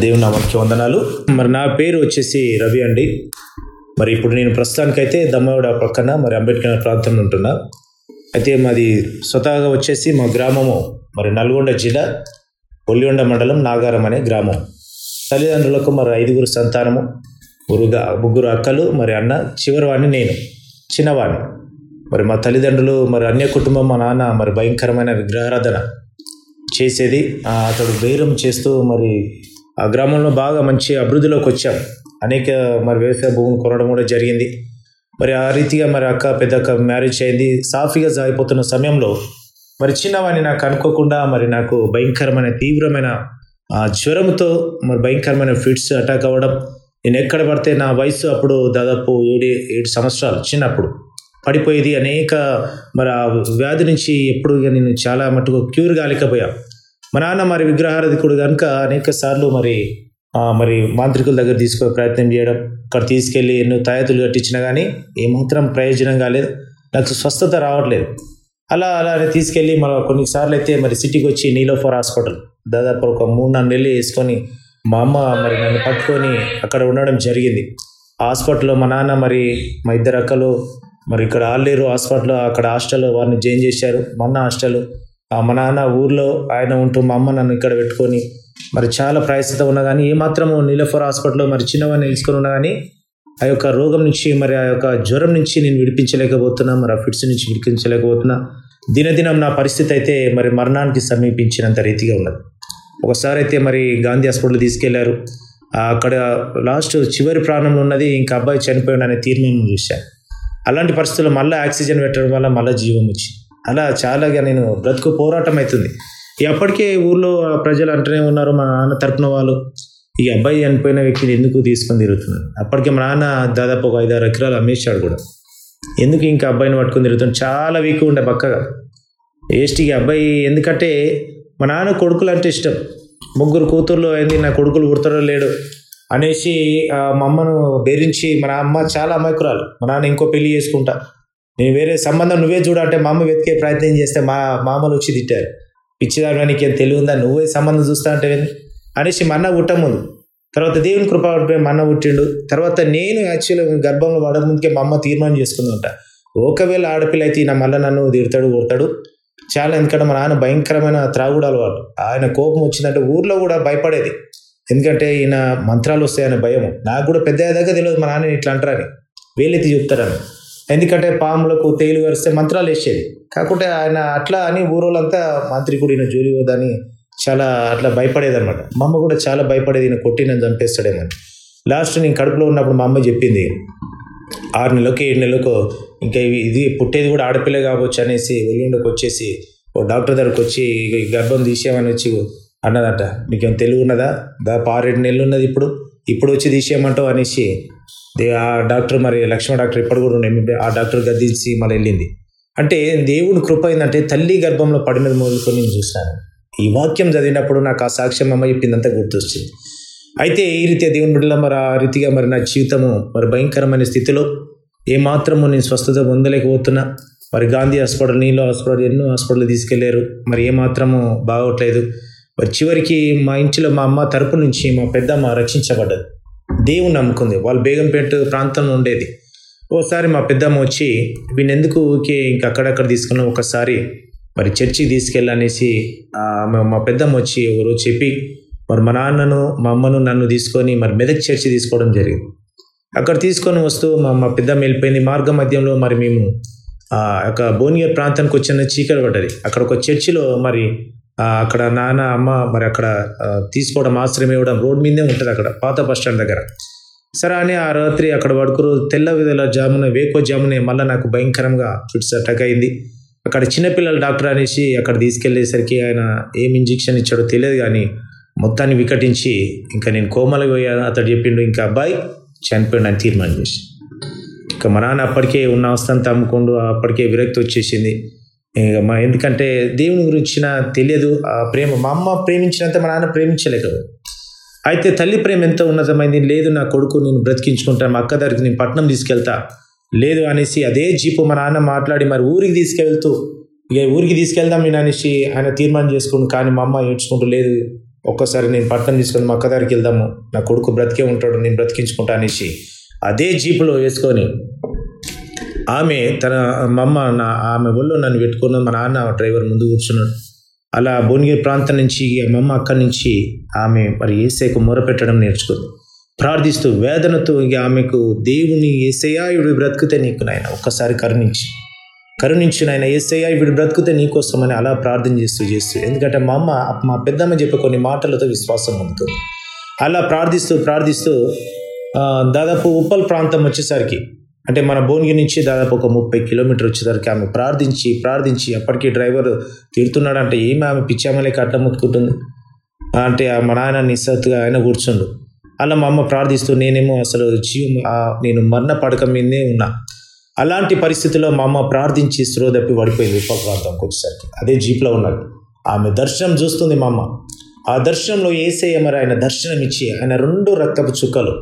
దేవుని నామానికి వందనాలు. మరి నా పేరు వచ్చేసి రవి అండి. మరి ఇప్పుడు నేను ప్రస్తుతానికైతే దమ్మవాడ పక్కన మరి అంబేద్కర్ ప్రాంతంలో ఉంటున్నా. అయితే మాది స్వతహాగా వచ్చేసి మా గ్రామము మరి నల్గొండ జిల్లా ఒల్లికొండ మండలం నాగారం అనే గ్రామం. తల్లిదండ్రులకు మరి ఐదుగురు సంతానము మురుగా ముగ్గురు అక్కలు మరి అన్న చివరి వాడిని నేను చిన్నవాడిని. మరి మా తల్లిదండ్రులు మరి అన్య కుటుంబం మా నాన్న మరి భయంకరమైన విగ్రహారాధన చేసేది అతడు బేరం చేస్తూ మరి ఆ గ్రామంలో బాగా మంచి అభివృద్ధిలోకి వచ్చాం. అనేక మరి వ్యవసాయ భూములు కొనడం కూడా జరిగింది. మరి ఆ రీతిగా మరి అక్క పెద్ద అక్క మ్యారేజ్ అయింది. సాఫీగా సాగిపోతున్న సమయంలో మరి చిన్నవాడిని నాకు అనుకోకుండా మరి నాకు భయంకరమైన తీవ్రమైన జ్వరంతో మరి భయంకరమైన ఫిట్స్ అటాక్ అవ్వడం. నేను ఎక్కడ పడితే నా వయసు అప్పుడు దాదాపు ఏడు ఏడు సంవత్సరాలు చిన్నప్పుడు పడిపోయేది. అనేక మరి ఆ వ్యాధి నుంచి ఎప్పుడు నేను చాలా మటుకు క్యూర్ కాలేకపోయా మా నాన్న మరి విగ్రహారధికుడు కనుక అనేక సార్లు మరి మరి మాంత్రికుల దగ్గర తీసుకునే ప్రయత్నం చేయడం అక్కడ తీసుకెళ్ళి ఎన్నో తాయతులు కట్టించినా కానీ ఏమాత్రం ప్రయోజనం కాలేదు. నాకు స్వస్థత రావట్లేదు. అలా అలానే తీసుకెళ్ళి మన కొన్నిసార్లు అయితే మరి సిటీకి వచ్చి నీలోఫర్ హాస్పిటల్ దాదాపు ఒక మూడు నాలుగు నెలలు వేసుకొని మా అమ్మ మరి నన్ను పట్టుకొని అక్కడ ఉండడం జరిగింది. హాస్పిటల్లో మా నాన్న మరి మా ఇద్దరు అక్కలు మరి ఇక్కడ ఆల్లేరు హాస్పిటల్లో అక్కడ హాస్టల్ వారిని జాయిన్ చేశారు. మా అన్న హాస్టల్ మా నాన్న ఊర్లో ఆయన ఉంటూ మా అమ్మ నన్ను ఇక్కడ పెట్టుకొని మరి చాలా ప్రయాసత ఉన్నా కానీ ఏమాత్రము నీలఫర్ హాస్పిటల్లో మరి చిన్నవాడిని నిలుచుకొని ఉన్నా కానీ ఆ యొక్క రోగం నుంచి మరి ఆ యొక్క జ్వరం నుంచి నేను విడిపించలేకపోతున్నా మరి ఆ ఫిట్స్ నుంచి విడిపించలేకపోతున్నా. దినదినం నా పరిస్థితి అయితే మరి మరణానికి సమీపించినంత రీతిగా ఉన్నది. ఒకసారి అయితే మరి గాంధీ హాస్పిటల్ తీసుకెళ్ళారు. అక్కడ లాస్ట్ చివరి ప్రాణంలో ఉన్నది ఇంకా అబ్బాయి చనిపోయిన అనే తీర్మానం చూశాను అలాంటి పరిస్థితుల్లో మళ్ళీ ఆక్సిజన్ పెట్టడం వల్ల మళ్ళీ జీవం వచ్చింది. అలా చాలాగా నేను బ్రతుకు పోరాటం అవుతుంది. ఇక అప్పటికే ఊర్లో ప్రజలు అంటూనే ఉన్నారు మా నాన్న తరపున వాళ్ళు ఈ అబ్బాయి చనిపోయిన వ్యక్తిని ఎందుకు తీసుకొని తిరుగుతున్నారు? అప్పటికే మా నాన్న దాదాపు ఒక ఐదారు ఎకరాలు అమ్మేశాడు కూడా. ఎందుకు ఇంకా అబ్బాయిని పట్టుకొని తిరుగుతున్నాడు చాలా వీక్ ఉండే పక్కగా. ఏస్టీకి అబ్బాయి ఎందుకంటే మా నాన్న కొడుకులు అంటే ఇష్టం. ముగ్గురు కూతుర్లు అయింది నా కొడుకులు పుడతారో లేడు అనేసి మా అమ్మను బెదిరించి మన అమ్మ చాలా అమాయకురాలు. మా నాన్న ఇంకో పెళ్ళి చేసుకుంటా. నేను వేరే సంబంధం నువ్వే చూడంటే మా అమ్మ వెతికే ప్రయత్నం చేస్తే మా మామలు వచ్చి తిట్టారు. పిచ్చిదారు నీకు ఏం తెలివి ఉందా? నువ్వే సంబంధం చూస్తా అంటే అనేసి మా అన్న పుట్ట ముందు. తర్వాత దేవుని కృప మన్న మా అన్న పుట్టిండు. తర్వాత నేను యాక్చువల్గా గర్భంలో పడక ముందుకే మా అమ్మ తీర్మానం చేసుకుందంట. ఒకవేళ ఆడపిల్ల అయితే ఈయన మళ్ళీ నన్ను తిడతాడు కొడతాడు. చాలా ఎందుకంటే మా నాన్న భయంకరమైన త్రాగుడు అలవాటు. ఆయన కోపం వచ్చిందంటే ఊర్లో కూడా భయపడేది. ఎందుకంటే ఈయన మంత్రాలు వస్తాయనే భయం నాకు కూడా పెద్ద దగ్గర తెలియదు మా నాన్న ఇట్లా అంటారని. వేలెత్తి చెప్తారని. ఎందుకంటే పాములకు తేలు వరిస్తే మంత్రాలు వేసేది కాకుంటే ఆయన అట్లా అని ఊరోళ్ళంతా మాంత్రికుడు ఈయన జోలి పోదని చాలా అట్లా భయపడేది అనమాట మా అమ్మ కూడా చాలా భయపడేది ఈయన కొట్టి నేను చంపేస్తాడేమని. లాస్ట్ నేను కడుపులో ఉన్నప్పుడు మా అమ్మ చెప్పింది ఆరు నెలలకు ఏడు నెలలకు ఇంకా ఇది పుట్టేది కూడా ఆడపిల్ల కావచ్చు అనేసి ఒళ్ళుండకు వచ్చేసి ఓ డాక్టర్ దగ్గరకు వచ్చి గర్భం తీసేయమని వచ్చి అన్నదట. నీకేం తెలివి ఉన్నదా? దాదాపు ఆరేడు నెలలు ఉన్నది ఇప్పుడు. ఇప్పుడు వచ్చి తీసేయమంటావు అనేసి దే- ఆ డాక్టర్ మరి లక్ష్మణ డాక్టర్ ఇప్పుడు కూడా ఉండే ఆ డాక్టర్ గద్దించి మళ్ళీ వెళ్ళింది. అంటే దేవుని కృప ఏంటంటే తల్లి గర్భంలో పడి మీద మొదలుకొని నేను చూశాను ఈ వాక్యం చదివినప్పుడు నాకు ఆ సాక్ష్యం అమ్మ చెప్పిందంతా గుర్తొచ్చింది. అయితే ఈ రీతిగా దేవుని బిడ్డలో మరి ఆ రీతిగా మరి నా జీవితము మరి భయంకరమైన స్థితిలో ఏమాత్రము నేను స్వస్థత పొందలేకపోతున్నా. మరి గాంధీ హాస్పిటల్ నీలో హాస్పిటల్ ఎన్నో హాస్పిటల్ తీసుకెళ్ళారు. మరి ఏమాత్రము బాగోట్లేదు. మరి చివరికి మా ఇంట్లో మా అమ్మ తరపు నుంచి మా పెద్దమ్మ రక్షించబడ్డది. దేవుని నమ్ముకుంది. వాళ్ళు బేగంపేట ప్రాంతంలో ఉండేది. ఓసారి మా పెద్దమ్మ వచ్చి వీళ్ళు ఊకే ఊరికే ఇంకా అక్కడక్కడ తీసుకున్నాం ఒకసారి మరి చర్చికి తీసుకెళ్ళనేసి మా- మా పెద్దమ్మ వచ్చి ఒకరోజు చెప్పి మరి మా నాన్నను మా అమ్మను నన్ను తీసుకొని మరి మెదక్ చర్చి తీసుకోవడం జరిగింది. అక్కడ తీసుకొని వస్తూ మా మా పెద్దమ్మ వెళ్ళిపోయింది. మార్గ మధ్యంలో మరి మేము ఒక బోనియర్ ప్రాంతానికి వచ్చిన చీకటి పడ్డది. అక్కడ ఒక చర్చిలో మరి అక్కడ నాన్న అమ్మ మరి అక్కడ తీసుకోవడం ఆశ్రయం ఇవ్వడం రోడ్ మీదే ఉంటుంది అక్కడ పాత బస్ స్టాండ్ దగ్గర. సరే అని ఆ రాత్రి అక్కడ పడుకురు తెల్ల విధుల జామున వేకో జామునే మళ్ళీ నాకు భయంకరంగా ఫిట్స్ అటాక్ అయింది. అక్కడ చిన్నపిల్లల డాక్టర్ అనేసి అక్కడ తీసుకెళ్ళేసరికి ఆయన ఏం ఇంజెక్షన్ ఇచ్చాడో తెలియదు కానీ మొత్తాన్ని వికటించి ఇంకా నేను కోమలకి పోయాను. అతడు చెప్పిండు ఇంకా అబ్బాయి చనిపోయాడు అని తీర్మానం చేసి. ఇంకా మా నాన్న అప్పటికే ఉన్న అవస్థ అంతా అమ్ముకుండు అప్పటికే విరక్తి వచ్చేసింది. మా ఎందుకంటే దేవుని గురించిన తెలియదు ఆ ప్రేమ మా అమ్మ ప్రేమించినంత మా నాన్న ప్రేమించలేక అయితే తల్లి ప్రేమ ఎంత ఉన్నతమైంది లేదు నా కొడుకు నేను బ్రతికించుకుంటాను మా అక్క దగ్గరికి నేను పట్నం తీసుకెళ్తా లేదు అనేసి అదే జీపు మా నాన్న మాట్లాడి మరి ఊరికి తీసుకెళ్తూ ఇక ఊరికి తీసుకెళ్దాం నేను అనేసి ఆయన తీర్మానం చేసుకుని కానీ మా అమ్మ ఏడ్చుకుంటూ లేదు ఒక్కసారి నేను పట్నం తీసుకొని మా అక్క దగ్గరికి వెళ్దాము నా కొడుకు బ్రతికే ఉంటాడు నేను బ్రతికించుకుంటా అనేసి అదే జీపులో వేసుకొని ఆమె తన మా అమ్మ నా ఆమె ఒళ్ళో నన్ను పెట్టుకున్న మా నాన్న డ్రైవర్ ముందు కూర్చున్నాడు. అలా భువనగిరి ప్రాంతం నుంచి మా అమ్మ అక్కడి నుంచి ఆమె మరి ఏసైకు మొరపెట్టడం నేర్చుకుంది. ప్రార్థిస్తూ వేదనతో ఇక ఆమెకు దేవుని ఏసయ్యా ఇవి బ్రతికితే నీకు నాయన ఒక్కసారి కరుణించి. కరుణించి ఆయన ఏసయ్యా ఇవి బ్రతికితే నీకోసమని అలా ప్రార్థన చేస్తూ చేస్తూ ఎందుకంటే మా అమ్మ మా పెద్దమ్మ చెప్పే కొన్ని మాటలతో విశ్వాసం ఉంటుంది అలా ప్రార్థిస్తూ ప్రార్థిస్తూ దాదాపు ఉప్పల్ ప్రాంతం వచ్చేసరికి అంటే మన భువనగిరి నుంచి దాదాపు ఒక ముప్పై కిలోమీటర్ వచ్చేసరికి ఆమె ప్రార్థించి ప్రార్థించి అప్పటికి డ్రైవర్ తిడుతున్నాడంటే ఏమి ఆమె పిచ్చామలే కట్ట ముట్టుకుంటుంది? అంటే మా నాయన నిస్సత్తుగా ఆయన కూర్చుండు. అలా మా అమ్మ ప్రార్థిస్తూ నేనేమో అసలు జీవం నేను మరణ పడక మీదే ఉన్నా. అలాంటి పరిస్థితిలో మా అమ్మ ప్రార్థించి శ్రోదప్పి పడిపోయింది ఉప్ప ప్రాంతంకి వచ్చేసరికి. అదే జీప్లో ఉన్నది. ఆమె దర్శనం చూస్తుంది మా అమ్మ. ఆ దర్శనంలో ఏసయ్య మరి ఆయన దర్శనం ఇచ్చి ఆయన రెండు రక్తపు చుక్కలు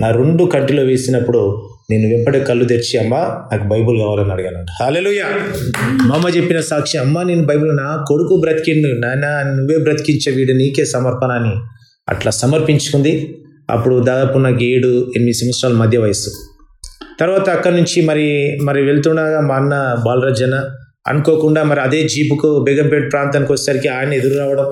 నా రెండు కంటిలో వేసినప్పుడు నేను వెంపడే కళ్ళు తెరిచి అమ్మ నాకు బైబుల్ కావాలని అడిగానంట. హాలెలుయ మా అమ్మ చెప్పిన సాక్షి అమ్మ నేను బైబిల్ నా కొడుకు బ్రతికిండు నాయన నువ్వే బ్రతికించే వీడు నీకే సమర్పణ అని అట్లా సమర్పించుకుంది. అప్పుడు దాదాపు నాకు ఏడు ఎనిమిది సంవత్సరాల మధ్య వయసు తర్వాత అక్కడి నుంచి మరి మరి వెళ్తుండగా మా అన్న బాలరాజన్న అనుకోకుండా మరి అదే జీపుకు బేగంపేట ప్రాంతానికి వచ్చేసరికి ఆయన ఎదురు రావడం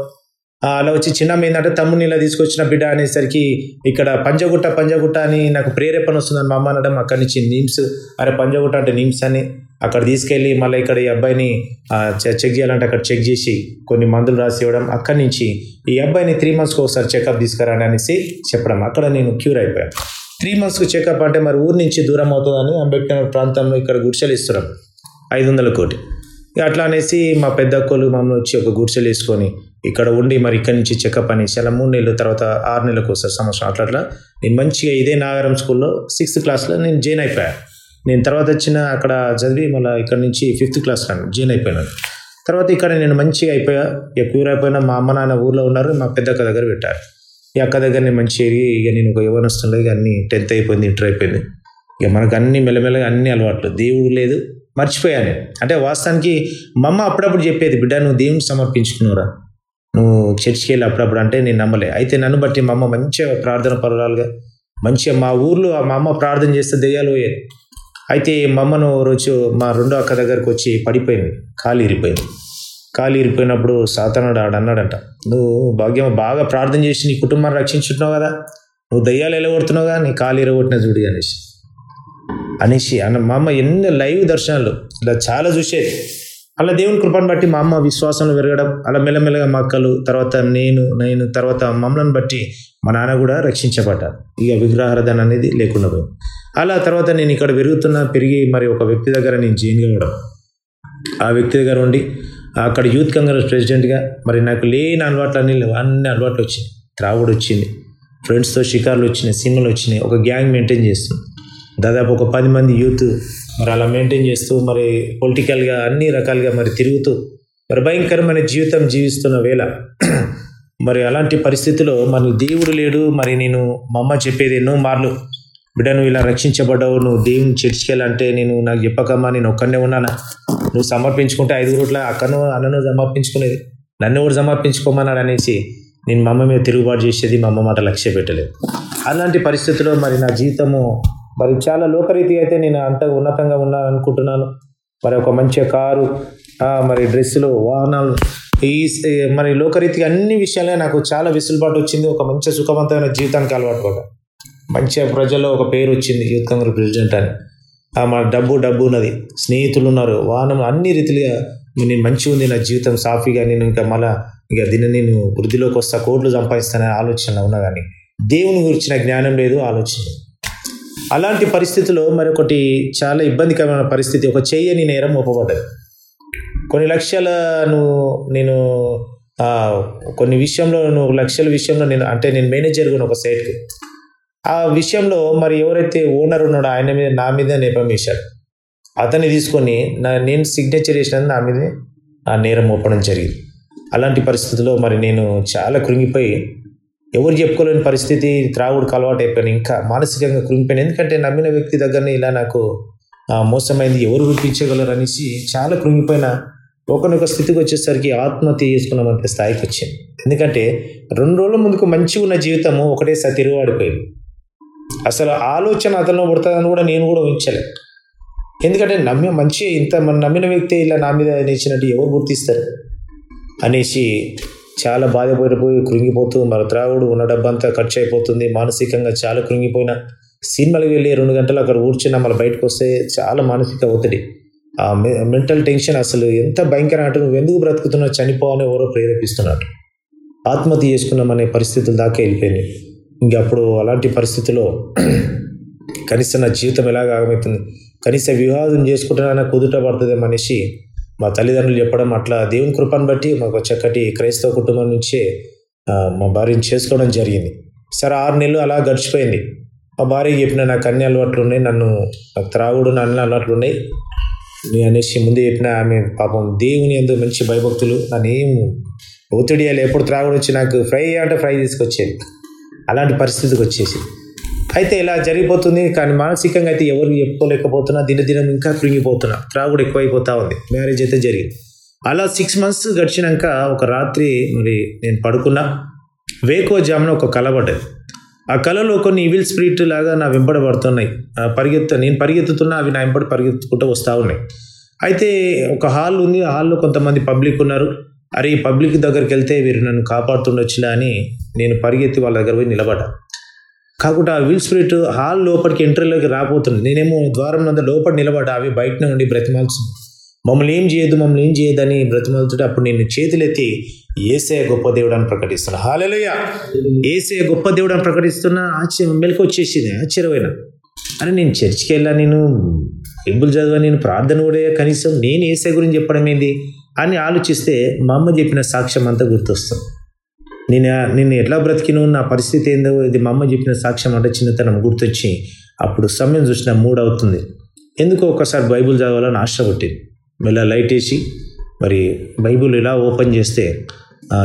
అలా వచ్చి చిన్న ఏంటంటే తమ్ముని ఇలా తీసుకొచ్చిన బిడ్డ అనేసరికి ఇక్కడ పంజగుట్ట పంజగుట్ట అని నాకు ప్రేరేపణ వస్తుందని మా అమ్మ అనడం అక్కడి నుంచి నిమ్స్ అరే పంజగుట్ట అంటే నిమ్స్ అని అక్కడ తీసుకెళ్ళి మళ్ళీ ఇక్కడ ఈ అబ్బాయిని చె- చెక్ చేయాలంటే అక్కడ చెక్ చేసి కొన్ని మందులు రాసి ఇవ్వడం అక్కడి నుంచి ఈ అబ్బాయిని త్రీ మంత్స్కి ఒకసారి చెకప్ తీసుకురాని అనేసి చెప్పడం. అక్కడ నేను క్యూర్ అయిపోయాను. త్రీ మంత్స్కి చెకప్ అంటే మరి ఊరు నుంచి దూరం అవుతుందని అంబేద్కర్ ప్రాంతంలో ఇక్కడ గుడిసెలు ఇస్తున్నాం ఐదు వందల కోటి. ఇక అట్లా అనేసి మా పెద్ద అక్కలు మమ్మల్ని వచ్చి ఒక గుడిసెలు వేసుకొని ఇక్కడ ఉండి మరి ఇక్కడి నుంచి చెకప్ అనేసి అలా మూడు నెలలు తర్వాత ఆరు నెలలకు వస్తారు సంవత్సరం అట్లా అట్లా నేను మంచిగా ఇదే నాగరం స్కూల్లో సిక్స్త్ క్లాస్లో నేను జాయిన్ అయిపోయాను నేను తర్వాత వచ్చిన అక్కడ చదివి మళ్ళీ ఇక్కడ నుంచి ఫిఫ్త్ క్లాస్ జాయిన్ అయిపోయినాను తర్వాత ఇక్కడ నేను మంచిగా అయిపోయా. ఇక క్యూర్ అయిపోయినా మా అమ్మ నాన్న ఊర్లో ఉన్నారు మా పెద్ద అక్క దగ్గర పెట్టారు. ఈ అక్క దగ్గర నేను మంచి ఎరిగి ఇక నేను ఒక యవనస్తుండే ఇక అన్ని టెన్త్ అయిపోయింది ఇంటర్ అయిపోయింది. ఇక మనకు అన్ని మెల్లమెల్లగా అన్ని అలవాట్లు. దేవుడు లేదు. మర్చిపోయాను అంటే వాస్తవానికి మా అమ్మ అప్పుడప్పుడు చెప్పేది బిడ్డ నువ్వు దేవుని సమర్పించుకున్నావురా. నువ్వు చర్చికి వెళ్ళి అప్పుడప్పుడు అంటే నేను నమ్మలే. అయితే నన్ను బట్టి మా అమ్మ మంచిగా ప్రార్థన పరురాలుగా మంచిగా మా ఊర్లో మా అమ్మ ప్రార్థన చేస్తే దెయ్యాలు పోయేది అయితే మా అమ్మను రోజు మా రెండో అక్క దగ్గరకు వచ్చి పడిపోయింది కాలు ఇరిపోయింది కాలు ఇరిపోయినప్పుడు సాతనుడు ఆడు అన్నాడంట నువ్వు భాగ్యం బాగా ప్రార్థన చేసి నీ కుటుంబాన్ని రక్షించుంటున్నావు కదా నువ్వు దయ్యాలు ఎలగొడుతున్నావు నీ కాలు ఇరగొట్టిన చూడు అనేసి. అనేసి అన్న మా అమ్మ ఎన్నో లైవ్ దర్శనాలు ఇలా చాలా చూసేది. అలా దేవుని కృపను బట్టి మా అమ్మ విశ్వాసంలో పెరగడం అలా మెల్లమెల్లగా మా అక్కలు తర్వాత నేను నేను తర్వాత మమ్మలను బట్టి మా నాన్న కూడా రక్షించబడ్డారు ఇక విగ్రహారాధన అనేది లేకుండా పోయింది. అలా తర్వాత నేను ఇక్కడ పెరుగుతున్న పెరిగి మరి ఒక వ్యక్తి దగ్గర నేను జాయిన్ కావడం. ఆ వ్యక్తి దగ్గర ఉండి అక్కడ యూత్ కాంగ్రెస్ ప్రెసిడెంట్గా మరి నాకు లేని అలవాట్లు అన్ని అన్ని అలవాట్లు వచ్చినాయి. త్రాగుడు వచ్చింది ఫ్రెండ్స్తో షికార్లు వచ్చినాయి సినిమాలు వచ్చినాయి ఒక గ్యాంగ్ మెయింటైన్ చేస్తుంది. దాదాపు ఒక పది మంది యూత్ మరి అలా మెయింటైన్ చేస్తూ మరి పొలిటికల్గా అన్ని రకాలుగా మరి తిరుగుతూ మరి భయంకరమైన జీవితం జీవిస్తున్న వేళ మరి అలాంటి పరిస్థితిలో మరి దేవుడు లేడు మరి నేను మా అమ్మ చెప్పేది ఎన్నో మార్లు బిడ్డ నువ్వు ఇలా రక్షించబడ్డావు నువ్వు దేవుని చర్చికెళ్ళంటే నేను నాకు చెప్పకమ్మా నేను ఒక్కనే ఉన్నానా? నువ్వు సమర్పించుకుంటే ఐదు రోట్ల అక్కను అన్నను సమర్పించుకునేది. నన్ను కూడా సమర్పించుకోమన్నాడు అనేసి నేను మా అమ్మ మీద తిరుగుబాటు చేసేది మా అమ్మ మాట లక్ష్య పెట్టలేదు అలాంటి పరిస్థితిలో మరి నా జీవితము మరి చాలా లోకరీతి అయితే నేను అంత ఉన్నతంగా ఉన్నాను అనుకుంటున్నాను మరి ఒక మంచి కారు మరి డ్రెస్సులు వాహనాలు ఈ మరి లోకరీతి అన్ని విషయాలే నాకు చాలా విసులుబాటు వచ్చింది. ఒక మంచి సుఖవంతమైన జీవితానికి అలవాటు కూడా మంచిగా ప్రజల్లో ఒక పేరు వచ్చింది యూత్ కాంగ్రెస్ ప్రెసిడెంట్ అని. మన డబ్బు డబ్బు ఉన్నది. స్నేహితులు ఉన్నారు వాహనం అన్ని రీతిలుగా నేను మంచిగా ఉంది నా జీవితం సాఫీగా నేను ఇంకా మళ్ళా ఇక దీన్ని నేను వృద్ధిలోకి వస్తా కోట్లు సంపాదిస్తానని ఆలోచన ఉన్నా కానీ దేవుని గురించిన జ్ఞానం లేదు ఆలోచన లేదు. అలాంటి పరిస్థితిలో మరొకటి చాలా ఇబ్బందికరమైన పరిస్థితి. ఒక చేయని నేరం ఒప్పబడ్డది కొన్ని లక్షల నువ్వు నేను కొన్ని విషయంలో నువ్వు లక్షల విషయంలో నేను అంటే నేను మేనేజర్ ఒక సైట్కి. ఆ విషయంలో మరి ఎవరైతే ఓనర్ ఉన్నాడో ఆయన మీద నా మీద నేపం వేశాడు అతన్ని తీసుకొని నా నేను సిగ్నేచర్ చేసిన నా మీద ఆ నేరం మోపడం జరిగింది. అలాంటి పరిస్థితుల్లో మరి నేను చాలా కృంగిపోయి ఎవరు చెప్పుకోలేని పరిస్థితి త్రాగుడికి అలవాటు అయిపోయాను. ఇంకా మానసికంగా కృంగిపోయాను. ఎందుకంటే నమ్మిన వ్యక్తి దగ్గరనే ఇలా నాకు మోసమైంది. ఎవరు రూపించగలరు అనేసి చాలా కృంగిపోయిన ఒకనొక స్థితికి వచ్చేసరికి ఆత్మహత్య చేసుకున్నామంటే స్థాయికి వచ్చింది ఎందుకంటే రెండు రోజుల ముందుకు మంచిగా ఉన్న జీవితము ఒకటేసారి తిరుగుబడిపోయింది అసలు ఆలోచన అతను పుడుతుందని కూడా నేను కూడా ఊహించలేదు ఎందుకంటే నమ్మి మంచి ఇంత మన నమ్మిన వ్యక్తి ఇలా నా మీద నేర్చినట్టు ఎవరు గుర్తిస్తారు అనేసి చాలా బాధపడిపోయి కృంగిపోతూ మన త్రాగుడు ఉన్న డబ్బంతా ఖర్చు అయిపోతుంది మానసికంగా చాలా కృంగిపోయిన. సినిమాలకు వెళ్ళి రెండు గంటలు అక్కడ కూర్చున్న మళ్ళీ బయటకు వస్తే చాలా మానసిక ఒత్తిడి. ఆ మెంటల్ టెన్షన్ అసలు ఎంత భయంకరం అంటే నువ్వు ఎందుకు బ్రతుకుతున్నావు చనిపోవాలని ఎవరో ప్రేరేపిస్తున్నట్టు ఆత్మహత్య చేసుకున్నామనే పరిస్థితుల దాకా వెళ్ళిపోయినాయి ఇంకప్పుడు అలాంటి పరిస్థితిలో కనీసం నా జీవితం ఎలాగ ఆగమవుతుంది కనీసం వివాహం చేసుకుంటున్నా కుదుట పడుతుంది మనిషి మా తల్లిదండ్రులు చెప్పడం అట్లా దేవుని కృపను బట్టి మాకు చక్కటి క్రైస్తవ కుటుంబం నుంచే మా భార్యను చేసుకోవడం జరిగింది. సరే ఆరు నెలలు అలా గడిచిపోయింది. మా భార్య చెప్పిన నాకు అన్ని అలవాట్లు ఉన్నాయి నన్ను నాకు త్రాగుడు నా అన్ని అలవాట్లు ఉన్నాయి. నేను అనేసి ముందే చెప్పిన ఆమె పాపం దేవుని ఎందు మంచి భయభక్తులు నన్ను ఏం ఒత్తిడి వేయాలి ఎప్పుడు త్రాగుడు వచ్చి నాకు ఫ్రై అంటే ఫ్రై తీసుకొచ్చేది. అలాంటి పరిస్థితికి వచ్చేసి అయితే ఇలా జరిగిపోతుంది కానీ మానసికంగా అయితే ఎవరు చెప్పుకోలేకపోతున్నా దినదినం ఇంకా కృంగిపోతున్నా త్రాగుడు ఎక్కువైపోతా ఉంది. మ్యారేజ్ అయితే జరిగింది. అలా సిక్స్ మంత్స్ గడిచినాక ఒక రాత్రి మరి నేను పడుకున్నా. వేకో జామున ఒక కల పడ్డది. ఆ కళలో కొన్ని ఈవిల్ స్పిరిట్ లాగా నా వెంబడి పడుతున్నాయి. ఆ పరిగెత్తు నేను పరిగెత్తుతున్నా అవి నా వెంబడి పరిగెత్తుకుంటూ వస్తూ ఉన్నాయి. అయితే ఒక హాల్ ఉంది. ఆ హాల్లో కొంతమంది పబ్లిక్ ఉన్నారు. అరే ఈ పబ్లిక్ దగ్గరికి వెళ్తే వీరు నన్ను కాపాడుతుండొచ్చులే అని నేను పరిగెత్తి వాళ్ళ దగ్గర పోయి నిలబడ్డా. కాకుండా ఆ విల్ స్పిరిట్ హాల్ లోపలికి ఎంట్రీలోకి రాబోతుంది. నేనేమో ద్వారం నందు లోపల నిలబడి అవి బయటనే ఉండి బ్రతిమాల్సింది మమ్మల్ని ఏం చేయదు మమ్మల్ని ఏం చేయదని బ్రతిమాలుతుంటే అప్పుడు నేను చేతులెత్తి ఏసే గొప్ప దేవుడు అని ప్రకటిస్తున్నా. హాలలోయ ఏసే గొప్ప దేవుడు అని ప్రకటిస్తున్నా ఆశ్చర్యం మెలకు వచ్చేసింది ఆశ్చర్యమైన. అని నేను చర్చికి వెళ్ళా నేను బైబుల్ చదివా నేను ప్రార్థన కూడా కనీసం నేను ఏసే గురించి చెప్పడం ఏంది? అని ఆలోచిస్తే మా అమ్మ చెప్పిన సాక్ష్యం అంతా గుర్తొస్తుంది. నేను నేను ఎట్లా బ్రతికిను నా పరిస్థితి ఏందో ఇది మా అమ్మ చెప్పిన సాక్ష్యం అంటే చిన్నతనం గుర్తొచ్చి అప్పుడు సమయం చూసిన మూడ్ అవుతుంది. ఎందుకో ఒకసారి బైబుల్ చదవాలని ఆశ పుట్టింది. మెల్ల లైట్ వేసి మరి బైబుల్ ఇలా ఓపెన్ చేస్తే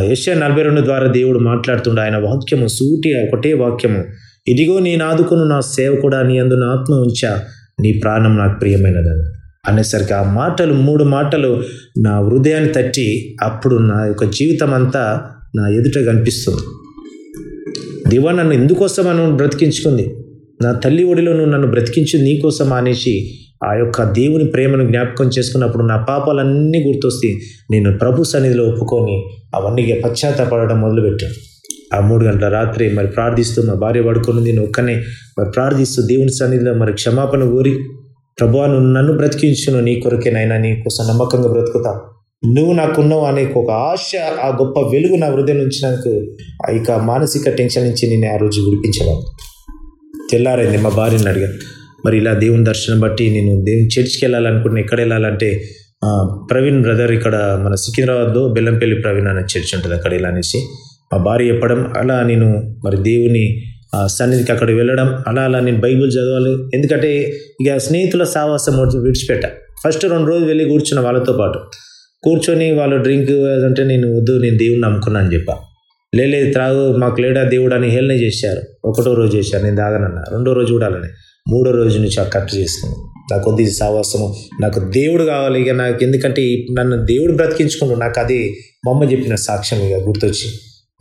ఏషియా నలభై రెండు ద్వారా దేవుడు మాట్లాడుతుండే ఆయన వాక్యము సూటి ఒకటే వాక్యము. ఇదిగో నేను ఆదుకును నా సేవకుడా నీ అందున ఆత్మ ఉంచా నీ ప్రాణం నాకు ప్రియమైనదని. అనేసరికి ఆ మాటలు మూడు మాటలు నా హృదయాన్ని తట్టి అప్పుడు నా యొక్క జీవితం అంతా నా ఎదుట కనిపిస్తుంది. దివా నన్ను ఎందుకోసం నన్ను బ్రతికించుకుంది. నా తల్లి ఒడిలో నువ్వు నన్ను బ్రతికించి నీకోసం అనేసి ఆ యొక్క దేవుని ప్రేమను జ్ఞాపకం చేసుకున్నప్పుడు నా పాపాలన్నీ గుర్తొస్తే నేను ప్రభు సన్నిధిలో ఒప్పుకొని అవన్నీ పశ్చాత్తాపడడం మొదలుపెట్టాను ఆ మూడు గంటల రాత్రి మరి ప్రార్థిస్తూ మా భార్య పడుకున్నది నేను ఒక్కనే మరి ప్రార్థిస్తూ దేవుని సన్నిధిలో మరి క్షమాపణ కోరి ప్రభువాను నన్ను బ్రతికించును. నీ కొరకేనైనా నీ కోసం నమ్మకంగా బ్రతుకుతా. నువ్వు నాకున్నావు అనే ఒక ఆశ ఆ గొప్ప వెలుగు నా హృదయం నుంచి నాకు ఇక మానసిక టెన్షన్ నుంచి నేను ఆ రోజు విడిపించడం తెల్లారైంది మా భార్యని అడిగాను. మరి ఇలా దేవుని దర్శనం బట్టి నేను దేవుని చర్చికి వెళ్ళాలనుకుంటున్నా ఎక్కడ వెళ్ళాలంటే ప్రవీణ్ బ్రదర్ ఇక్కడ మన సికింద్రాబాద్లో బెల్లంపల్లి ప్రవీణ్ అనే చర్చ్ ఉంటుంది అక్కడ ఇలా అనేసి. మా భార్య చెప్పడం అలా నేను మరి దేవుని సన్నిధికి అక్కడ వెళ్ళడం అలా అలా నేను బైబిల్ చదవాలి. ఎందుకంటే ఇక స్నేహితుల సావాసం విడిచిపెట్ట. ఫస్ట్ రెండు రోజులు వెళ్ళి కూర్చున్న వాళ్ళతో పాటు. కూర్చొని వాళ్ళు డ్రింక్ అంటే నేను వద్దు నేను దేవుడిని నమ్ముకున్నాను అని చెప్పా. లేదు త్రాగు మాకు లేడా దేవుడు అని హేళన చేశారు. ఒకటో రోజు చేశారు నేను దాగనన్నా రెండో రోజు చూడాలని మూడో రోజు నుంచి ఆ కట్ చేసుకున్నాను. నాకు కొద్ది సావాసము. నాకు దేవుడు కావాలి ఇక నాకు ఎందుకంటే నన్ను దేవుడు బ్రతికించుకుంటూ నాకు అది మా అమ్మ చెప్పిన సాక్ష్యం ఇక గుర్తొచ్చి.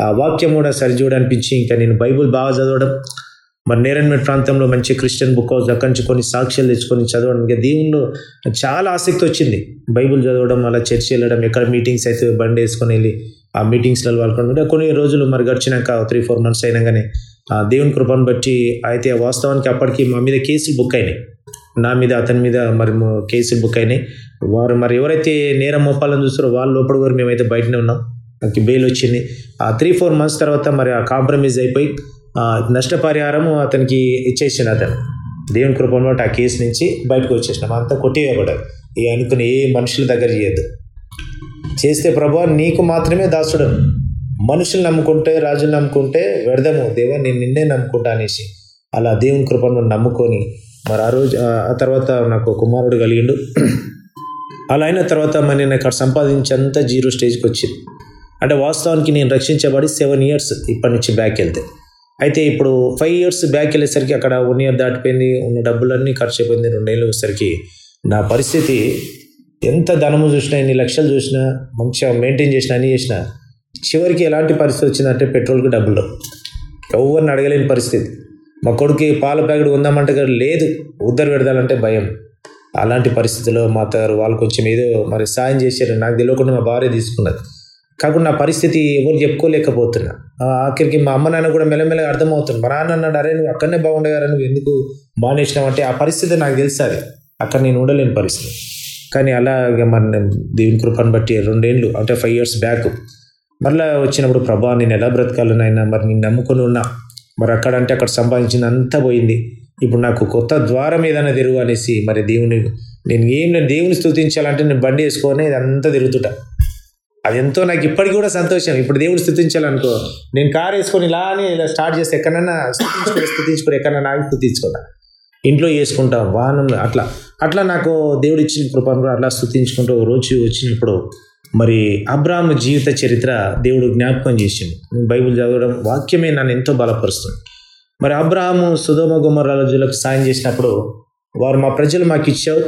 ఆ వాక్యం కూడా సరిచూడనిపించి ఇంకా నేను బైబుల్ బాగా చదవడం మరి నేరన్మెట్ ప్రాంతంలో మంచి క్రిస్టియన్ బుక్ హౌస్ అక్కడి నుంచి కొన్ని సాక్ష్యాలు తెచ్చుకొని చదవడం. ఇంకా దేవుళ్ళు చాలా ఆసక్తి వచ్చింది. బైబుల్ చదవడం అలా చర్చి వెళ్ళడం ఎక్కడ మీటింగ్స్ అయితే బండి వేసుకొని వెళ్ళి ఆ మీటింగ్స్లలో పాల్గొనడం. కొన్ని రోజులు మరి గడిచినాక త్రీ ఫోర్ మంత్స్ అయినాగానే ఆ దేవుని కృపను బట్టి అయితే వాస్తవానికి అప్పటికి మా మీద కేసులు బుక్ అయినాయి. నా మీద అతని మీద మరి కేసులు బుక్ అయినాయి. వారు మరి ఎవరైతే నేరం మోపాలని చూస్తారో వాళ్ళ లోపల కూడా మేమైతే బయటనే ఉన్నాం. నాకు బెయిల్ వచ్చింది. ఆ త్రీ ఫోర్ మంత్స్ తర్వాత మరి ఆ కాంప్రమైజ్ అయిపోయి నష్టపరిహారం అతనికి ఇచ్చేసింది అతను. దేవుని కృపను ఆ కేసు నుంచి బయటకు వచ్చేసినాం. అంతా కొట్టివేయబడ్డారు ఏ అనుకుని ఏ మనుషుల దగ్గర చేయొద్దు. చేస్తే ప్రభా నీకు మాత్రమే దాసుడు. మనుషులు నమ్ముకుంటే రాజులు నమ్ముకుంటే వ్యర్థము. దేవా నేను నిన్నే నమ్ముకుంటా అనేసి. అలా దేవుని కృపను నమ్ముకొని మరి ఆ రోజు ఆ తర్వాత నాకు కుమారుడు కలిగిండు. అలా అయిన తర్వాత మరి నేను ఇక్కడ సంపాదించేంత జీరో స్టేజ్కి వచ్చింది. అంటే వాస్తవానికి నేను రక్షించబడి సెవెన్ ఇయర్స్ ఇప్పటి నుంచి బ్యాక్ వెళ్తే. అయితే ఇప్పుడు ఫైవ్ ఇయర్స్ బ్యాక్ వెళ్ళేసరికి అక్కడ వన్ ఇయర్ దాటిపోయింది ఉన్న డబ్బులన్నీ ఖర్చు అయిపోయింది రెండేళ్ళు వచ్చేసరికి. నా పరిస్థితి ఎంత ధనము చూసినా ఎన్ని లక్షలు చూసినా మంచిగా మెయింటైన్ చేసినా అన్నీ చేసినా చివరికి ఎలాంటి పరిస్థితి వచ్చిందంటే పెట్రోల్కి డబ్బులు. ఎవరిని అడగలేని పరిస్థితి. మా కొడుకు పాల ప్యాకెట్ ఉందామంటే లేదు ఉద్దరు పెడదాలంటే భయం. అలాంటి పరిస్థితిలో మా తారు వాళ్ళు కొంచెం ఏదో మరి సాయం చేశారు నాకు తెలియకుండా మా భార్య తీసుకున్నది. కాకుండా నా పరిస్థితి ఎవరు చెప్పుకోలేకపోతున్నా ఆఖరికి మా అమ్మ నాన్న కూడా మెల్లమెల్లగా అర్థమవుతుంది మా నాన్న అన్నాడు అరే నువ్వు అక్కడనే బాగుండేగారా నువ్వు ఎందుకు మానేసినావు అంటే ఆ పరిస్థితి నాకు తెలుసు అక్కడ నేను ఉండలేని పరిస్థితి. కానీ అలాగే మరి నేను దేవుని కృపను బట్టి రెండేళ్ళు అంటే ఫైవ్ ఇయర్స్ బ్యాక్ మళ్ళీ వచ్చినప్పుడు ప్రభా నేను ఎలా బ్రతకాలనైనా మరి నేను నమ్ముకొని ఉన్నా. మరి అక్కడ అంటే అక్కడ సంపాదించింది అంతా పోయింది. ఇప్పుడు నాకు కొత్త ద్వారం ఏదైనా తిరుగు అనేసి మరి దేవుని నేను ఏం నేను దేవుని స్థుతించాలంటే నేను బండి వేసుకొని ఇదంతా తిరుగుతుంటా. అది ఎంతో నాకు ఇప్పటికి కూడా సంతోషం. ఇప్పుడు దేవుడు స్థుతించాలనుకో నేను కారు వేసుకొని ఇలా అని ఇలా స్టార్ట్ చేస్తే ఎక్కడన్నా స్థుతించుకొని స్థుతించుకొని ఎక్కడన్నా నాకు స్థుతించుకుంటా ఇంట్లో చేసుకుంటా వాహనం అట్లా. అట్లా నాకు దేవుడు ఇచ్చిన కృపను అట్లా స్థుతించుకుంటూ రోజు వచ్చినప్పుడు మరి అబ్రాహ్మ జీవిత చరిత్ర దేవుడు జ్ఞాపకం చేసింది బైబిల్ చదవడం వాక్యమే నన్ను ఎంతో బలపరుస్తుంది. మరి అబ్రాహము సుధోమ గుమరాలజులకు సాయం చేసినప్పుడు వారు మా ప్రజలు మాకు ఇచ్చావు.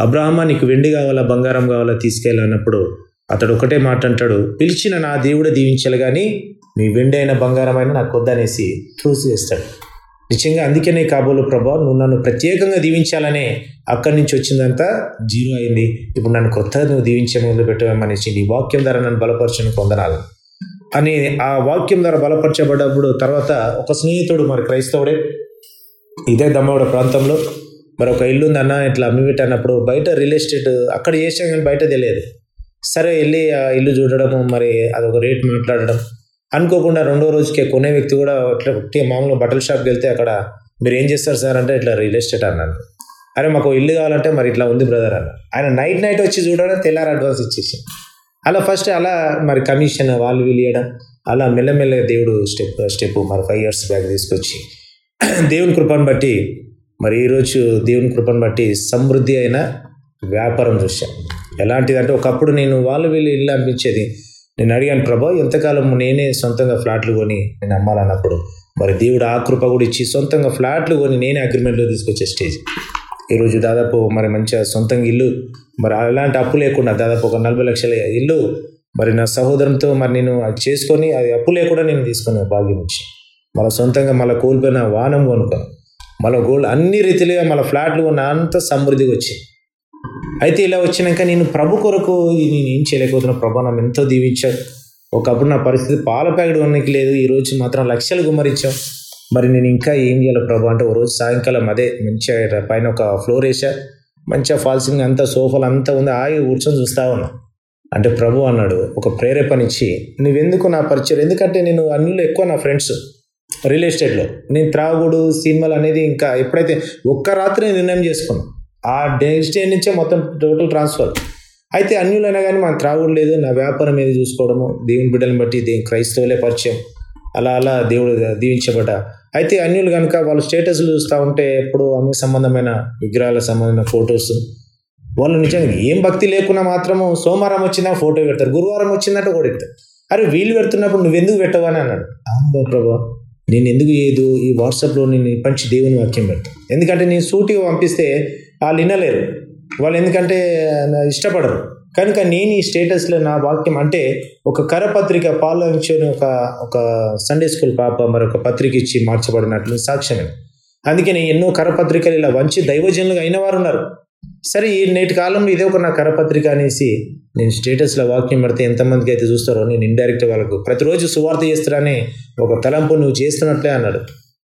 అబ్రాహ్మ నీకు వెండి కావాలా బంగారం కావాలా తీసుకెళ్ళాలన్నప్పుడు అతడు ఒకటే మాట అంటాడు పిలిచిన నా దేవుడు దీవించాలి కానీ మీ వెండైన బంగారమైన నాకు వద్దనేసి త్రూసి నిజంగా అందుకనే కాబోలు ప్రభా నువ్వు నన్ను ప్రత్యేకంగా దీవించాలనే అక్కడి నుంచి వచ్చిందంతా జీరో అయింది. ఇప్పుడు నన్ను కొత్తగా నువ్వు దీవించే మొదలు పెట్టామనేసి నీ వాక్యం ద్వారా నన్ను బలపరచని పొందనాలి అని ఆ వాక్యం ద్వారా బలపరచబడ్డప్పుడు తర్వాత ఒక స్నేహితుడు మరి క్రైస్తవుడే ఇదే దమ్మవడ ప్రాంతంలో మరి ఒక ఇల్లు ఉందన్న ఇట్లా అమ్మి పెట్టినప్పుడు బయట రియల్ ఎస్టేట్ అక్కడ చేసాం కానీ బయట తెలియదు. సరే వెళ్ళి ఆ ఇల్లు చూడడము మరి అదొక రేట్ మాట్లాడడం. అనుకోకుండా రెండో రోజుకే కొనే వ్యక్తి కూడా ఇట్లా ఉట్టిగా మామూలుగా బట్టల షాప్కి వెళ్తే అక్కడ మీరు ఏం చేస్తారు సార్? అంటే ఇట్లా రియల్ ఎస్టేట్ అన్నాను అరే మాకు ఇల్లు కావాలంటే మరి ఇట్లా ఉంది బ్రదర్ అన్న ఆయన నైట్ నైట్ వచ్చి చూడడం తెల్లారి అడ్వాన్స్ ఇచ్చేసి. అలా ఫస్ట్ అలా మరి కమిషన్ వాళ్ళు వీలియడం అలా మెల్లమెల్లగా దేవుడు స్టెప్ స్టెప్ మరి ఫైవ్ ఇయర్స్ బ్యాక్ తీసుకొచ్చి దేవుని కృపను బట్టి మరి ఈరోజు దేవుని కృపను బట్టి సమృద్ధి అయిన వ్యాపారం దృశ్యం ఎలాంటిదంటే ఒకప్పుడు నేను వాళ్ళు వీళ్ళు ఇల్లు అనిపించేది నేను అడిగాను ప్రభా ఎంతకాలం నేనే సొంతంగా ఫ్లాట్లు కొని నేను అమ్మాలన్నప్పుడు? మరి దేవుడు ఆ కృప కూడా ఇచ్చి సొంతంగా ఫ్లాట్లు కొని నేనే అగ్రిమెంట్లో తీసుకొచ్చే స్టేజ్. ఈరోజు దాదాపు మరి మంచిగా సొంతంగా ఇల్లు మరి అలాంటి అప్పు లేకుండా దాదాపు ఒక నలభై లక్షల ఇల్లు మరి నా సహోదరంతో మరి నేను అది చేసుకొని అది అప్పు లేకుండా నేను తీసుకునే భాగ్యం వచ్చి మళ్ళీ సొంతంగా మళ్ళీ కోల్పోయిన వాహనం కొనుక్కొని మళ్ళీ గోల్డ్ అన్ని రీతిలో మళ్ళీ ఫ్లాట్లు కొన్న అంత సమృద్ధిగా వచ్చింది అయితే ఇలా వచ్చినాక నేను ప్రభు కొరకు నేను ఏం చేయలేకపోతున్నా. ప్రభు నన్ను ఎంతో దీవించావు. ఒకప్పుడు నా పరిస్థితి పాల ప్యాకెట్ కొనడానికి లేదు. ఈరోజు మాత్రం లక్షలు గుమ్మరించాం మరి నేను ఇంకా ఏం చేయాలి ప్రభు అంటే ఓ రోజు సాయంకాలం అదే మంచిగా పైన ఒక ఫ్లోర్ వేసా. మంచిగా ఫాల్సింగ్ అంతా సోఫాలు అంతా ఉంది. ఆగి కూర్చొని చూస్తా ఉన్నా. అంటే ప్రభు అన్నాడు ఒక ప్రేరేపణ ఇచ్చి నువ్వెందుకు నా పరిచయం? ఎందుకంటే నేను అన్నిలో ఎక్కువ నా ఫ్రెండ్స్ రియల్ ఎస్టేట్లో. నేను త్రాగుడు సినిమాలు అనేది ఇంకా ఎప్పుడైతే ఒక్క రాత్రి నిర్ణయం చేసుకున్నాను ఆ నెక్స్ట్ డే నుంచే మొత్తం టోటల్ ట్రాన్స్ఫర్ అయితే అన్యులైనా కానీ మనం త్రాగుడు లేదు నా వ్యాపారం ఏది చూసుకోవడము దేవుని బిడ్డలను బట్టి దేవుని క్రైస్తవులే పరిచయం. అలా అలా దేవుడు దీవించబడ్డ. అయితే అన్యులు కనుక వాళ్ళ స్టేటస్లు చూస్తూ ఉంటే ఎప్పుడు అన్ని సంబంధమైన విగ్రహాల సంబంధమైన ఫొటోస్. వాళ్ళు నిజంగా ఏం భక్తి లేకున్నా మాత్రము సోమవారం వచ్చిందా ఫోటో పెడతారు గురువారం వచ్చిందంటే కూడా పెడతారు. అరే వీళ్ళు పెడుతున్నప్పుడు నువ్వెందుకు పెట్టవని అన్నాడు. అవును ప్రభా నేను ఎందుకు చేయదు? ఈ వాట్సాప్లో నేను పంచి దేవుని వాక్యం పెడతాను ఎందుకంటే నేను సూటిగా పంపిస్తే వాళ్ళు వినలేరు. వాళ్ళు ఎందుకంటే నా ఇష్టపడరు. కనుక నేను ఈ స్టేటస్లో నా వాక్యం అంటే ఒక కరపత్రిక పాలించని ఒక ఒక సండే స్కూల్ పాప మరొక పత్రిక ఇచ్చి మార్చబడినట్లు సాక్ష్యమే. అందుకని ఎన్నో కరపత్రికలు ఇలా వంచి దైవజనులుగా అయిన వారు ఉన్నారు. సరే ఈ నేటి కాలంలో ఇదే ఒక నా కరపత్రిక అనేసి నేను స్టేటస్లో వాక్యం పెడితే ఎంతమందికి అయితే చూస్తారో నేను ఇండైరెక్ట్ వాళ్ళకు ప్రతిరోజు సువార్త చేస్తారని ఒక తలంపు నువ్వు చేస్తున్నట్లే అన్నాడు.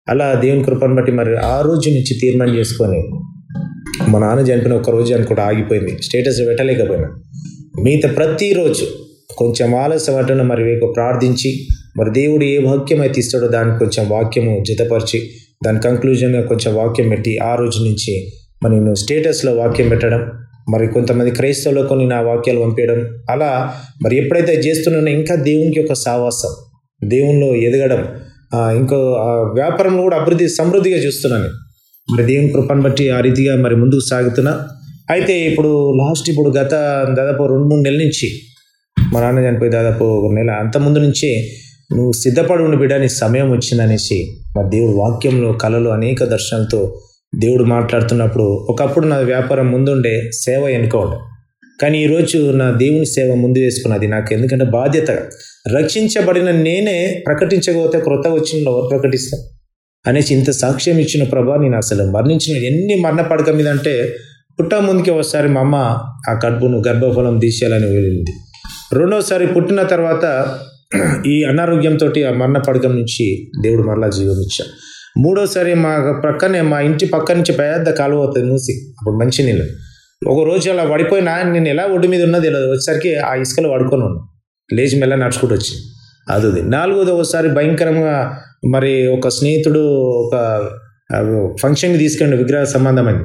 అలా దేవుని కృపను బట్టి మరి ఆ రోజు నుంచి తీర్మానం చేసుకొని మా నాన్న చనిపోయిన ఒక రోజు అని కూడా ఆగిపోయింది. స్టేటస్ పెట్టలేకపోయినా. మిగతా ప్రతిరోజు కొంచెం ఆలస్యం అంటున్న మరి మీకు ప్రార్థించి మరి దేవుడు ఏ వాక్యం అయితే ఇస్తాడో దానికి కొంచెం వాక్యము జతపరిచి దాని కంక్లూజన్గా కొంచెం వాక్యం పెట్టి ఆ రోజు నుంచి మరి నేను స్టేటస్లో వాక్యం పెట్టడం మరి కొంతమంది క్రైస్తవులో కొన్ని నా వాక్యాలు పంపించడం అలా మరి ఎప్పుడైతే చేస్తున్నానో ఇంకా దేవునికి ఒక సావాసం దేవుణ్ణి ఎదగడం ఇంకో వ్యాపారంలో కూడా అభివృద్ధి సమృద్ధిగా చూస్తున్నాను మరి దేవుని కృపను బట్టి ఆ రీతిగా మరి ముందుకు సాగుతున్నా. అయితే ఇప్పుడు లాస్ట్ ఇప్పుడు గత దాదాపు రెండు మూడు నెలల నుంచి మా నాన్న చనిపోయి దాదాపు ఒక నెల అంత ముందు నుంచి నువ్వు సిద్ధపడి ఉండి బిడ్డ నీ సమయం వచ్చిందనేసి మరి దేవుడు వాక్యంలో కళలు అనేక దర్శనాలతో దేవుడు మాట్లాడుతున్నప్పుడు ఒకప్పుడు నా వ్యాపారం ముందుండే సేవ వెనుక కానీ ఈరోజు నా దేవుని సేవ ముందు వేసుకున్నది నాకు ఎందుకంటే బాధ్యత. రక్షించబడిన నేనే ప్రకటించకపోతే క్రొత్త వచ్చిన ఎవరు ప్రకటిస్తాను అనేసి ఇంత సాక్ష్యం ఇచ్చిన ప్రభా నేను అసలు మరణించిన ఎన్ని మరణ పడక మీద అంటే పుట్ట ముందుకి ఒకసారి మా అమ్మ ఆ కడుపును గర్భఫలం తీసేయాలని వెళ్ళింది. రెండోసారి పుట్టిన తర్వాత ఈ అనారోగ్యంతో ఆ మరణ పడకం నుంచి దేవుడు మరలా జీవం ఇచ్చా మూడోసారి మా ప్రక్కనే మా ఇంటి పక్క నుంచి పెద్ద కాలువ అవుతుంది మూసి అప్పుడు మంచి నీళ్ళు. ఒక రోజు అలా పడిపోయినా నేను ఎలా ఒడ్డు మీద ఉన్నది తెలియదు. వచ్చేసరికి ఆ ఇసుకలో పడుకొని ఉన్నాను. లేచి మెల్ల నడుచుకుంటూ వచ్చి అది నాలుగోది ఒకసారి భయంకరంగా మరి ఒక స్నేహితుడు ఒక ఫంక్షన్కి తీసుకెళ్ళి విగ్రహ సంబంధం అని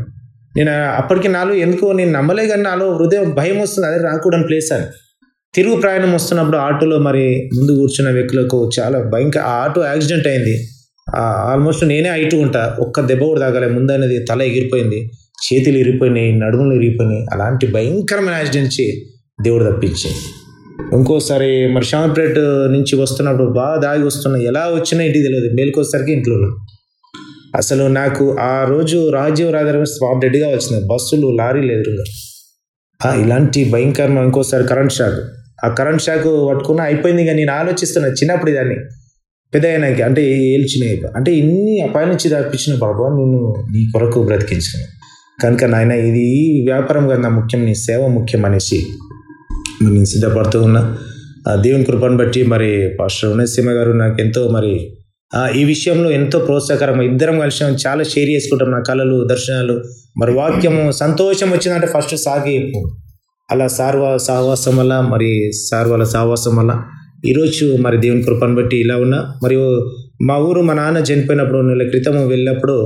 నేను అప్పటికి నాలో ఎందుకో నేను నమ్మలే కానీ నాలో హృదయం భయం వస్తుంది. అదే రాకూడని ప్లేస్ అని తిరుగు ప్రయాణం వస్తున్నప్పుడు ఆటోలో మరి ముందు కూర్చున్న వ్యక్తులకు చాలా భయంకర ఆ ఆటో యాక్సిడెంట్ అయింది. ఆల్మోస్ట్ నేనే అయిటూ ఉంటా. ఒక్క దెబ్బ కూడా తాగలే. ముందనేది తల ఎగిరిపోయింది. చేతులు ఇరిపోయినాయి నడుములు ఇరిగిపోయినాయి అలాంటి భయంకరమైన యాక్సిడెంట్ దేవుడు తప్పించింది. ఇంకోసారి మరి షాంపేట్ నుంచి వస్తున్నప్పుడు బాగా దాగి వస్తున్నాయి ఎలా వచ్చినా ఇంటికి తెలియదు. మేలుకొచ్చేసరికి ఇంట్లో అసలు నాకు ఆ రోజు రాజీవ్ రాజారావు స్పాట్ డెడ్గా వచ్చింది. బస్సులు లారీలు ఎదురుగా. ఇలాంటి భయంకరమైన ఇంకోసారి కరెంట్ షాక్. ఆ కరెంట్ షాక్ పట్టుకున్న అయిపోయింది. కానీ నేను ఆలోచిస్తున్నా చిన్నప్పుడు దాన్ని పెద్ద అయినాక అంటే ఏల్చినాయి అంటే ఇన్ని అపాయం నుంచి తప్పించిన బాబా నేను నీ కొరకు బ్రతికించాను. కనుక నాయన ఇది ఈ వ్యాపారం కదా ముఖ్యం నీ సేవ ముఖ్యం అనేసి నేను సిద్ధపడుతూ ఉన్నా. దేవుని కృపను బట్టి మరి పాస్టర్ ఉన్నసింహ గారు నాకు ఎంతో మరి ఈ విషయంలో ఎంతో ప్రోత్సాహకరం ఇద్దరం కలిసి చాలా షేర్ చేసుకుంటాం నా కళలు దర్శనాలు. మరి వాక్యము సంతోషం వచ్చిందంటే ఫస్ట్ సాగి. అలా సార్ సహవాసం వల్ల మరి సార్ వాళ్ళ సహవాసం వల్ల ఈరోజు మరి దేవుని కృపను బట్టి ఇలా ఉన్నా. మరియు మా ఊరు మా నాన్న చనిపోయినప్పుడు నెల క్రితం వెళ్ళినప్పుడు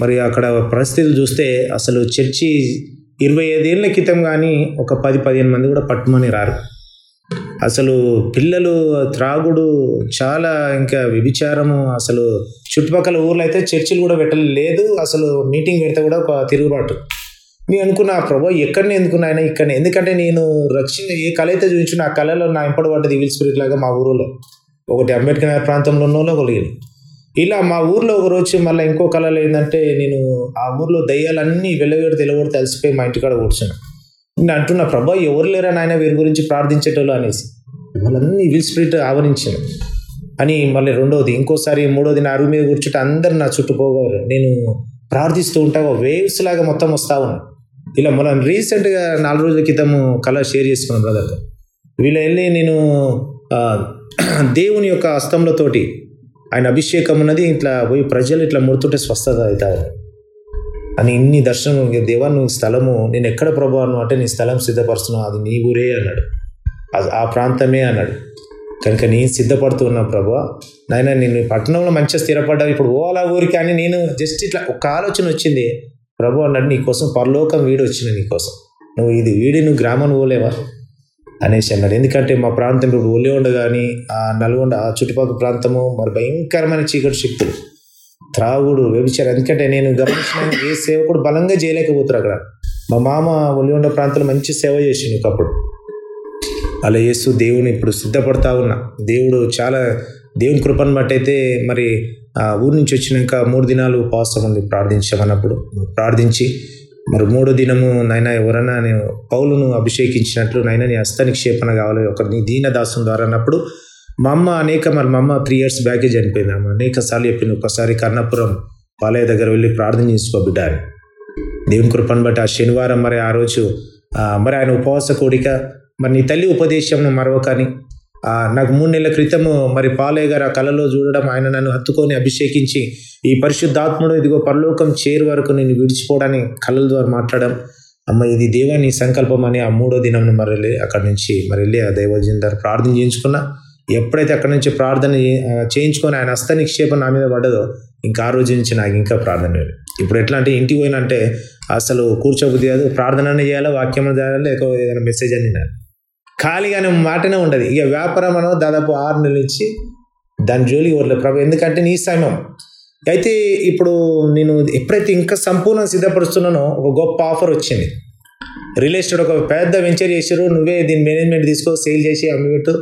మరి అక్కడ పరిస్థితులు చూస్తే అసలు చర్చి ఇరవై ఐదేళ్ళ క్రితం కానీ ఒక పది పదిహేను మంది కూడా పట్టుమని రారు. అసలు పిల్లలు త్రాగుడు చాలా ఇంకా విభిచారము అసలు చుట్టుపక్కల ఊర్లో అయితే చర్చిలు కూడా పెట్టలేదు. అసలు మీటింగ్ పెడితే కూడా ఒక తిరుగుబాటు. నేను అనుకున్నా ప్రభా ఎక్కడనే ఎందుకున్నా ఆయన ఇక్కడ ఎందుకంటే నేను రక్షణ ఏ కళ అయితే చూపించిన ఆ కళలో నా ఇంపడి పడ్డది ఈవిల్ స్పిరిట్ లాగా మా ఊరిలో. ఒకటి అంబేద్కర్ నగర్ ప్రాంతంలో ఉన్నోళ్ళు ఒకటి ఇలా మా ఊర్లో ఒక రోజు మళ్ళీ ఇంకో కళలు ఏంటంటే నేను ఆ ఊర్లో దయ్యాలన్నీ వెళ్ళగొడితే తెలగొడితే తెలిసిపోయి మా ఇంటికాడ కూర్చున్నా. నేను అంటున్నా ప్రభా ఎవరు లేరా నాయన వీరి గురించి ప్రార్థించేటోళ్ళు అనేసి. వాళ్ళన్నీ విల్ స్పిరిట్ ఆవరించాను అని మళ్ళీ రెండవది ఇంకోసారి మూడోది నా అరుగు మీద కూర్చుంటే అందరు నా చుట్టూ పోగారు నేను ప్రార్థిస్తూ ఉంటా వేవ్స్ లాగా మొత్తం వస్తా ఉన్నా. ఇలా మనం రీసెంట్గా నాలుగు రోజుల క్రితము కళ షేర్ చేసుకున్నాం బ్రదర్తో. వీళ్ళ వెళ్ళి నేను దేవుని యొక్క హస్తంలతోటి ఆయన అభిషేకం ఉన్నది ఇట్లా పోయి ప్రజలు ఇట్లా ముడుతుంటే స్వస్థత అవుతారు అని ఇన్ని దర్శనం దేవా నువ్వు స్థలము నేను ఎక్కడ ప్రభావం అంటే నీ స్థలం సిద్ధపరుస్తున్నావు అది నీ ఊరే అన్నాడు. ఆ ప్రాంతమే అన్నాడు. కనుక నేను సిద్ధపడుతూ ఉన్నా ప్రభా నాయన నేను పట్టణంలో మంచిగా స్థిరపడ్డావు ఇప్పుడు ఓలా ఊరికి అని నేను జస్ట్ ఇట్లా ఒక ఆలోచన వచ్చింది. ప్రభు అన్నాడు నీకోసం పరలోకం వీడి వచ్చిన నీకోసం నువ్వు ఇది వీడి నువ్వు గ్రామం పోలేవా అనేసి అన్నాడు. ఎందుకంటే మా ప్రాంతం ఇప్పుడు ఒలిగొండ కానీ ఆ నల్గొండ ఆ చుట్టుపక్కల ప్రాంతము మరి భయంకరమైన చీకటి శక్తులు. త్రాగుడు వ్యభిచారం ఎందుకంటే నేను గమనించిన ఏ సేవకుడు బలంగా చేయలేకపోతారు అక్కడ. మా మామ ఒలిగొండ ప్రాంతంలో మంచి సేవ చేసిండు ఒకప్పుడు. అలా చేస్తూ దేవుని ఇప్పుడు సిద్ధపడతా ఉన్నా. దేవుడు చాలా దేవుని కృపను బట్టి అయితే మరి ఆ ఊరి నుంచి వచ్చినాక మూడు దినాలు ఉపవాసం ఉంది ప్రార్థించమన్నప్పుడు ప్రార్థించి మరి మూడో దినము నాయన ఎవరైనా నేను పౌలును అభిషేకించినట్లు నాయన నీ హస్త నిక్షేపణ కావాలి. ఒక నీ దీన దాసం ద్వారా అన్నప్పుడు మా అమ్మ అనేక మరి మా అమ్మ త్రీ ఇయర్స్ బ్యాకే చనిపోయింది. అమ్మ అనేక సార్లు చెప్పింది. ఒకసారి కర్ణపురం పాలయ దగ్గర వెళ్ళి ప్రార్థన చేసుకో బిడ్డ అని. దేవుని కృపను బట్టి ఆ శనివారం మరి ఆ రోజు మరి ఆయన ఉపవాస కోడిక మరి నీ తల్లి ఉపదేశంను మరొకని నాకు మూడు నెలల క్రితము మరి పాలయ్య గారు ఆ కళలో చూడడం ఆయన నన్ను హత్తుకొని అభిషేకించి ఈ పరిశుద్ధాత్ముడు ఇదిగో పరలోకం చేరు వరకు నేను విడిచిపోవడాన్ని కళల ద్వారా మాట్లాడడం. అమ్మ ఇది దేవాని సంకల్పం అని ఆ మూడో దినం మరి వెళ్ళి అక్కడి నుంచి మరి వెళ్ళి ఆ దైవజన్ ద్వారా ప్రార్థన చేయించుకున్నా. ఎప్పుడైతే అక్కడి నుంచి ప్రార్థన చేయించుకొని ఆయన హస్త నిక్షేపం నా మీద పడ్డదో ఇంకా ఆ రోజు నుంచి నాకు ఇంకా ప్రార్థన ఇప్పుడు ఎట్లా అంటే ఇంటికి పోయినంటే అసలు కూర్చోబుద్ధి కాదు. ప్రార్థన చేయాలి వాక్యం చేయాలి లేకపోతే ఏదైనా మెసేజ్ అని నేను ఖాళీగానే మాటనే ఉండదు. ఇక వ్యాపారం అనో దాదాపు ఆరు నెలల నుంచి దాని జోలి ఊర్లే ప్రభు ఎందుకంటే నీ సమయం. అయితే ఇప్పుడు నేను ఎప్పుడైతే ఇంకా సంపూర్ణం సిద్ధపరుస్తున్నానో ఒక గొప్ప ఆఫర్ వచ్చింది. రియల్ ఎస్టేట్ ఒక పెద్ద వెంచర్ చేసారు నువ్వే దీని మేనేజ్మెంట్ తీసుకో సేల్ చేసి అమ్మిపెట్టు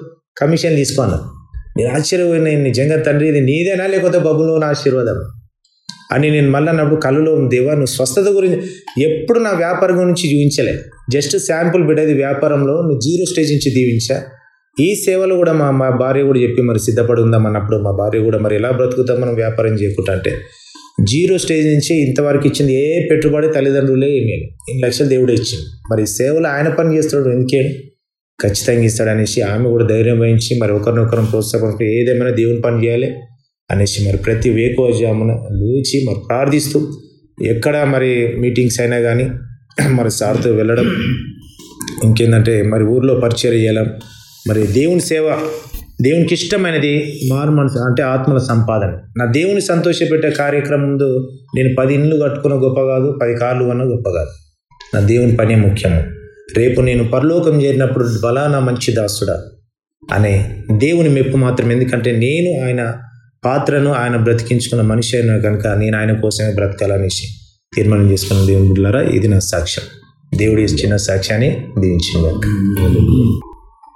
కమిషన్ తీసుకో అన్నారు నేను ఆశ్చర్యపోయిన నిజంగా తండ్రి ఇది నీదేనా? లేకపోతే బబులో నా ఆశీర్వాదం అని నేను మళ్ళీ అన్నప్పుడు కళ్ళులో దేవా నువ్వు స్వస్థత గురించి ఎప్పుడు నా వ్యాపారం గురించి చూపించలే జస్ట్ శాంపుల్ బిడ్డది వ్యాపారంలో నువ్వు జీరో స్టేజ్ నుంచి దీవించా. ఈ సేవలు కూడా మా మా భార్య కూడా చెప్పి మరి సిద్ధపడి ఉందాం అన్నప్పుడు మా భార్య కూడా మరి ఎలా బ్రతుకుతాం మనం వ్యాపారం చేయకుండా అంటే జీరో స్టేజ్ నుంచి ఇంతవరకు ఇచ్చింది ఏ పెట్టుబడి తల్లిదండ్రులే ఏమీ ఇన్ని లక్షలు దేవుడే ఇచ్చింది మరి సేవలు ఆయన పని చేస్తున్నాడు ఎందుకే? ఖచ్చితంగా ఇస్తాడు అనేసి ఆమె కూడా ధైర్యం వహించి మరి ఒకరినొకరం ప్రోత్సాహం ఏదేమైనా దేవుని పని చేయాలి. అనేసి మరి ప్రతి వేకోజామున లేచి మరి ప్రార్థిస్తూ ఎక్కడ మరి మీటింగ్స్ అయినా కానీ మరి సార్తో వెళ్ళడం. ఇంకేంటంటే మరి ఊర్లో పరిచయం చేయడం. మరి దేవుని సేవ దేవునికి ఇష్టమైనది మారు మనసు అంటే ఆత్మల సంపాదన. నా దేవుని సంతోషపెట్టే కార్యక్రమం నేను పది ఇండ్లు కట్టుకున్న గొప్ప కాదు పది కార్లు కొన్న గొప్ప కాదు. నా దేవుని పనే ముఖ్యము. రేపు నేను పరలోకం చేరినప్పుడు బలానా మంచి దాసుడా అనే దేవుని మెప్పు మాత్రం ఎందుకంటే నేను ఆయన పాత్రను ఆయన బ్రతికించుకున్న మనిషి అయినా కనుక నేను ఆయన కోసమే బ్రతకాలనేసి తీర్మానం చేసుకున్న దేవుని బిడ్డలారా ఇది నా సాక్ష్యం. దేవుడి ఇచ్చిన సాక్ష్యాన్ని దీవించింది